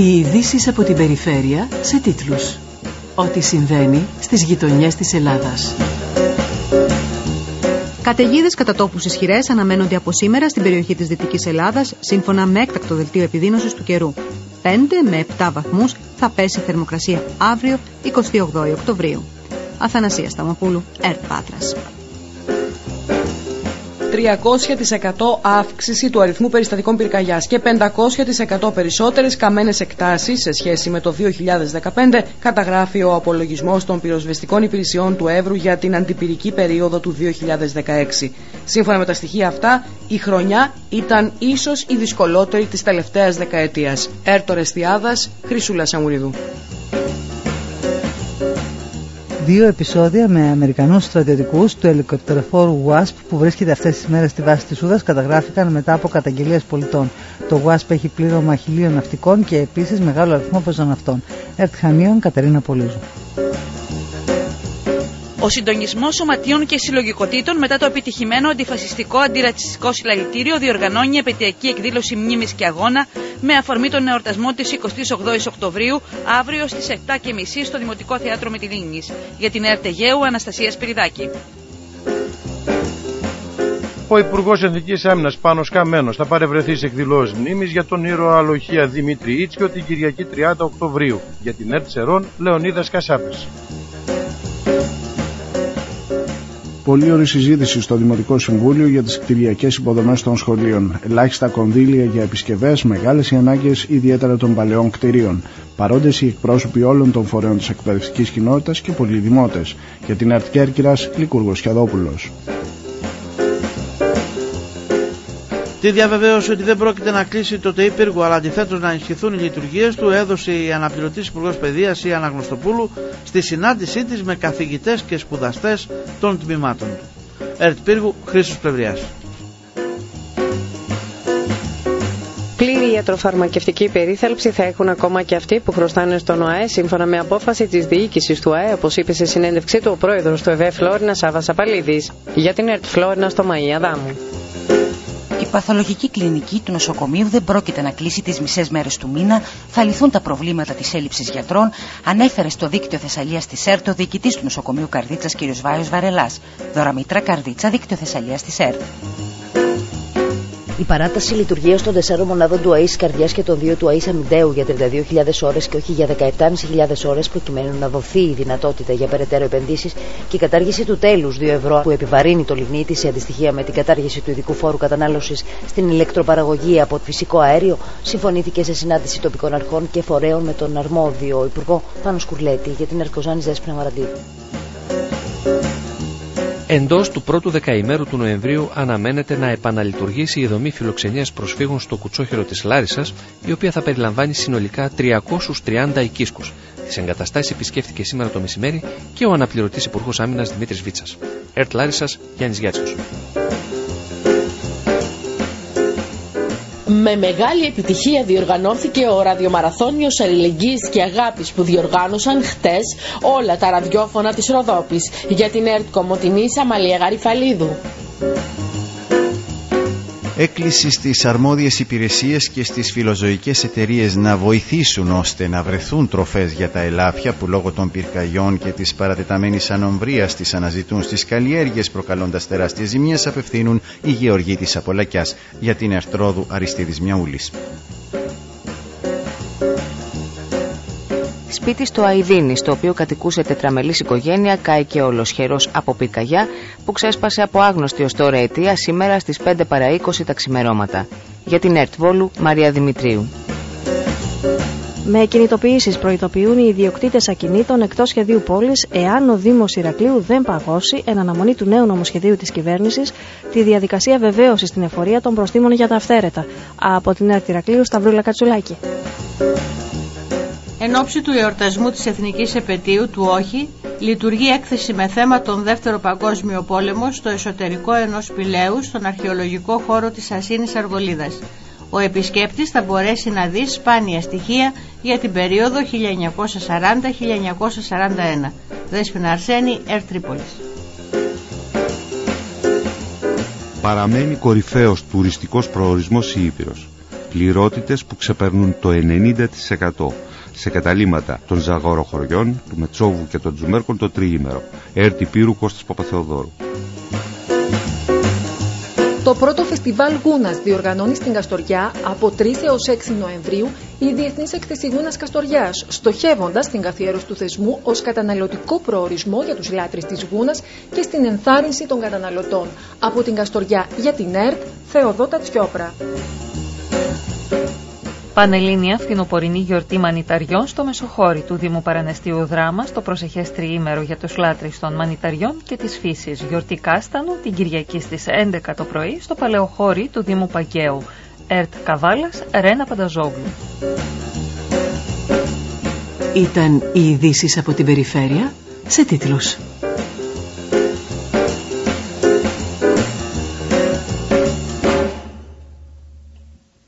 Οι ειδήσεις από την περιφέρεια σε τίτλους. Ό,τι συμβαίνει στις γειτονιές της Ελλάδας. Καταιγίδες κατά τόπου ισχυρές αναμένονται από σήμερα στην περιοχή της Δυτικής Ελλάδας, σύμφωνα με έκτακτο δελτίο επιδείνωσης του καιρού. 5 με 7 βαθμούς θα πέσει η θερμοκρασία αύριο, 28 Οκτωβρίου. Αθανασίας Σταμοπούλου, ΕΡΤ Πάτρας. 300% αύξηση του αριθμού περιστατικών πυρκαγιάς και 500% περισσότερες καμένες εκτάσεις σε σχέση με το 2015 καταγράφει ο απολογισμός των πυροσβεστικών υπηρεσιών του Εύρου για την αντιπυρική περίοδο του 2016. Σύμφωνα με τα στοιχεία αυτά, η χρονιά ήταν ίσως η δυσκολότερη της τελευταίας δεκαετίας. Έρτο Ρεστιάδας, Χρυσούλα Σαμουριδού δύο επεισόδια με Αμερικανούς στρατιωτικούς του ελικοπτεροφόρου WASP που βρίσκεται αυτές τις μέρες στη βάση της Ούδας καταγράφηκαν μετά από καταγγελίες πολιτών. Το WASP έχει πλήρωμα χιλίων ναυτικών και επίσης μεγάλο αριθμό πεζοναυτών. Ερτχανίων Κατερίνα Πολύζου. Ο συντονισμός σωματείων και συλλογικοτήτων μετά το επιτυχημένο αντιφασιστικό αντιρατσιστικό συλλαλητήριο διοργανώνει επαιτειακή εκδήλωση μνήμης και αγώνα με αφορμή τον εορτασμό της 28η Οκτωβρίου αύριο στις 7.30 στο Δημοτικό Θέατρο Μετυλίνη για την ΕΡΤΕΓΕΟΥ Αναστασίας Σπυριδάκη. Ο Υπουργός Εθνική Άμυνας Πάνος Καμένος θα παρευρεθεί σε εκδηλώσεις μνήμης για τον ήρωα Αλοχία Δημήτρη Ίτσιο την Κυριακή 30 Οκτωβρίου για την ΕΡΤ Σερών Λεωνίδας Κασάπης. Πολύ ωραία συζήτηση στο Δημοτικό Συμβούλιο για τις κτηριακές υποδομές των σχολείων. Ελάχιστα κονδύλια για επισκευές, μεγάλες οι ανάγκες ιδιαίτερα των παλαιών κτηρίων. Παρόντες οι εκπρόσωποι όλων των φορέων της εκπαιδευτικής κοινότητας και πολλοί δημότε. Για την ΕΡΤ Κέρκυρα, Λικούργος Χιαδόπουλο. Τη διαβεβαίωση ότι δεν πρόκειται να κλείσει το ΤΕΙΠΥΡΓΟ αλλά αντιθέτως να ενισχυθούν οι λειτουργίες του έδωσε η αναπληρωτής Υπουργός Παιδείας η Αναγνωστοπούλου στη συνάντησή της με καθηγητές και σπουδαστές των τμήματων του. ΕΡΤ Πύργου, Χρήσος Πλευριά. Πλήρη ιατροφαρμακευτική περίθαλψη θα έχουν ακόμα και αυτοί που χρωστάνε στον ΟΑΕ, σύμφωνα με απόφαση της διοίκησης του ΟΑΕ, όπως είπε σε συνέντευξή του ο πρόεδρος του ΕΒΕ Φλόρινα Σάβα Απαλίδη. Για την ΕΡΤ Φλόρινα στο Μαία Δάμου. Η παθολογική κλινική του νοσοκομείου δεν πρόκειται να κλείσει τις μισές μέρες του μήνα, θα λυθούν τα προβλήματα της έλλειψης γιατρών, ανέφερε στο δίκτυο Θεσσαλίας της ΕΡΤ ο διοικητής του νοσοκομείου Καρδίτσας κ. Βάιος Βαρελάς. Δωραμήτρα Καρδίτσα, δίκτυο Θεσσαλίας της ΕΡΤ. Η παράταση λειτουργίας των 4 μονάδων του ΑΕΣ Καρδιάς και των 2 του ΑΕΣ Αμυντέου για 32.000 ώρες και όχι για 17.500 ώρες, προκειμένου να δοθεί η δυνατότητα για περαιτέρω επενδύσεις και η κατάργηση του τέλους 2 ευρώ που επιβαρύνει το λιγνίτη σε αντιστοιχεία με την κατάργηση του ειδικού φόρου κατανάλωσης στην ηλεκτροπαραγωγή από φυσικό αέριο, συμφωνήθηκε σε συνάντηση τοπικών αρχών και φορέων με τον αρμόδιο Υπουργό Πάνο Σκουρλέτη για την Ερκοζάνη Δέσπινα Μαραντήρου. Εντός του πρώτου δεκαημέρου του Νοεμβρίου αναμένεται να επαναλειτουργήσει η δομή φιλοξενίας προσφύγων στο κουτσόχερο της Λάρισας, η οποία θα περιλαμβάνει συνολικά 330 οικίσκους. Τις εγκαταστάσεις επισκέφθηκε σήμερα το μεσημέρι και ο αναπληρωτής Υπουργός Άμυνας Δημήτρης Βίτσας. Ερτ Λάρισας, Γιάννης Γιάτσιος. Με μεγάλη επιτυχία διοργανώθηκε ο ραδιομαραθώνιος αλληλεγγύης και αγάπης που διοργάνωσαν χτες όλα τα ραδιόφωνα της Ροδόπης για την ΕΡΤ Κομωτινής Αμαλία Γαριφαλίδου έκκληση στις αρμόδιες υπηρεσίες και στις φιλοζωικές εταιρείες να βοηθήσουν ώστε να βρεθούν τροφές για τα ελάφια που λόγω των πυρκαγιών και της παρατεταμένης ανομβρίας τις αναζητούν στις καλλιέργειες προκαλώντας τεράστιες ζημίες απευθύνουν οι γεωργοί της Απολακιάς για την Ερτρόδου Αριστίδης Μιαούλης. Σπίτι στο Αϊδίνη, στο οποίο κατοικούσε τετραμελής οικογένεια, κάηκε ολοσχερός από πυρκαγιά που ξέσπασε από άγνωστη ως τώρα αιτία σήμερα στις 5 παρα 20 τα ξημερώματα. Για την ΕΡΤ Βόλου, Μαρία Δημητρίου. Με κινητοποιήσεις προειδοποιούν οι ιδιοκτήτες ακινήτων εκτός σχεδίου πόλης εάν ο Δήμος Ηρακλείου δεν παγώσει εν αναμονή του νέου νομοσχεδίου της κυβέρνησης τη διαδικασία βεβαίωσης στην εφορία των προστήμων για τα αυθαίρετα. Από την ΕΡΤ Ηρακλείου Σταυρούλα Κατσουλάκη. Εν ώψη του εορτασμού της Εθνικής Επαιτίου του Όχι, λειτουργεί έκθεση με θέμα τον Δεύτερο Παγκόσμιο Πόλεμο στο εσωτερικό ενός πηλαίου στον αρχαιολογικό χώρο της Ασίνης Αργολίδας. Ο επισκέπτης θα μπορέσει να δει σπάνια στοιχεία για την περίοδο 1940-1941. Δέσποινα Αρσένη, Ερ Τρίπολης. Παραμένει κορυφαίος τουριστικός προορισμός η Ήπειρος πληρότητες που ξεπερνούν το 90% σε καταλήματα των Ζαγόρο χωριών, του Μετσόβου και των Τζουμέρκων το τριήμερο. Έρτη Πύρου Κώστας Παπαθεοδόρου. Το πρώτο φεστιβάλ Γούνας διοργανώνει στην Καστοριά από 3 έως 6 Νοεμβρίου η Διεθνής Έκθεση Γούνας Καστοριάς, στοχεύοντας την καθιέρωση του θεσμού ως καταναλωτικό προορισμό για τους λάτρεις της Γούνας και στην ενθάρρυνση των καταναλωτών. Από την Καστοριά για την ΕΡΤ, Θεοδότα Τσιόπρα. Πανελλήνια φθινοπορεινή γιορτή μανιταριών στο Μεσοχώρι του Δήμου Παρανεστίου Δράμα στο προσεχές τριήμερο για τους λάτρεις των μανιταριών και της φύσης. Γιορτή Κάστανου την Κυριακή στις 11 το πρωί στο Παλαιοχώρι του Δήμου Παγκαίου. Ερτ Καβάλας, Ρένα Πανταζόγλου. Ήταν οι ειδήσεις από την περιφέρεια σε τίτλους.